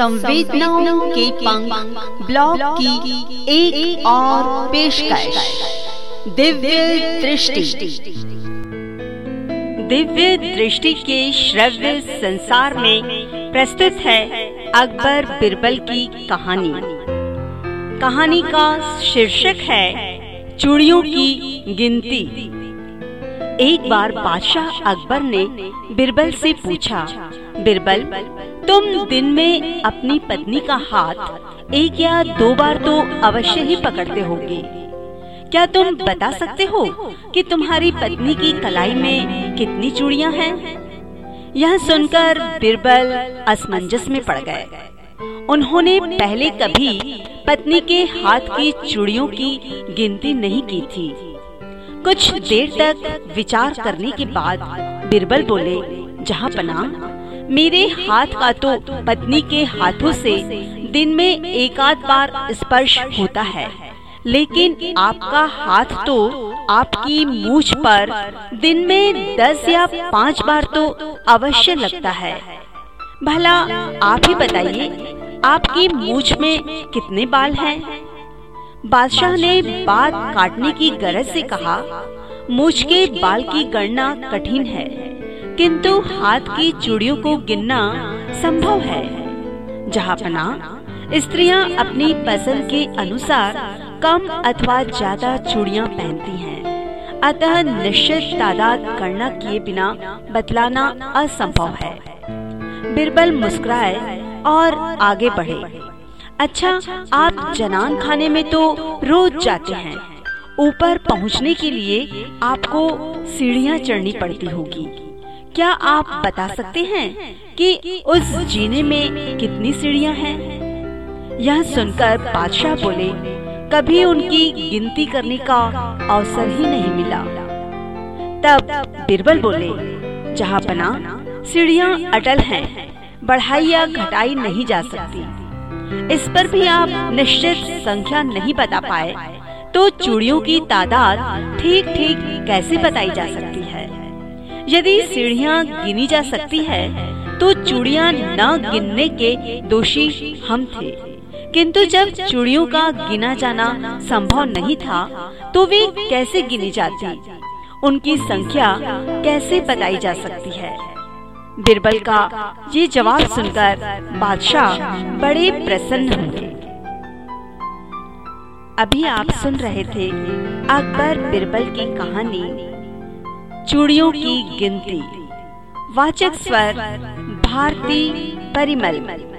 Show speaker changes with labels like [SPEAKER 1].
[SPEAKER 1] संवेदनाओं के पंख ब्लॉग की एक, और पेशकश। दिव्य दृष्टि। दिव्य दृष्टि के श्रव्य संसार में प्रस्तुत है अकबर बिरबल की कहानी। कहानी का शीर्षक है चूड़ियों की गिनती। एक बार बादशाह अकबर ने बिरबल से पूछा बिरबल तुम दिन में अपनी पत्नी का हाथ एक या दो बार तो अवश्य ही पकड़ते होगे। क्या तुम बता सकते हो कि तुम्हारी पत्नी की कलाई में कितनी चूड़ियाँ हैं? यह सुनकर बिरबल असमंजस में पड़ गए। उन्होंने पहले कभी पत्नी के हाथ की चूड़ियों की गिनती नहीं की थी। कुछ देर तक विचार करने के बाद बिरबल बोले, जहाँ पना मेरे हाथ का तो पत्नी के हाथों से दिन में एक आध बार स्पर्श होता है। लेकिन आपका हाथ तो आपकी मूछ पर दिन में दस या पाँच बार तो अवश्य लगता है। भला आप ही बताइए, आपकी मूछ में कितने बाल हैं? बादशाह ने बात काटने की गरज से कहा, मूछ के बाल की गणना कठिन है। किंतु हाथ की चूड़ियों को गिनना संभव है। जहाँ पना स्त्रियाँ अपनी पसंद के अनुसार कम अथवा ज़्यादा चूड़ियाँ पहनती हैं, अतः निश्चित तादाद गणना किए बिना बतलाना असंभव है। बिरबल मुस्कुराए और आगे बढ़े। अच्छा आप जनान खाने में तो रोज जाते हैं। ऊपर पहुँचने के लिए आपको सीढ़ियाँ चढ़नी पड़ती होगी। क्या आप बता सकते हैं कि उस जीने में कितनी सीढ़ियाँ हैं? यह सुनकर बादशाह बोले कभी उनकी गिनती करने का अवसर ही नहीं मिला। तब बिरबल बोले जहाँ बना सीढ़ियाँ अटल हैं, बढ़ाई या घटाई नहीं जा सकती। इस पर भी आप निश्चित संख्या नहीं बता पाए तो चूड़ियों की तादाद ठीक ठीक कैसे बताई जा सकती है? यदि सीढ़ियाँ गिनी जा सकती है तो चूड़ियाँ न गिनने के दोषी हम थे। किंतु जब चूड़ियों का गिना जाना संभव नहीं था तो वे कैसे गिनी जाती? उनकी संख्या कैसे बताई जा सकती है? बिरबल का ये जवाब सुनकर बादशाह बड़े प्रसन्न हुए अभी आप सुन रहे थे अकबर बिरबल की कहानी। चूड़ियों की गिनती। वाचक स्वर भारती परिमल।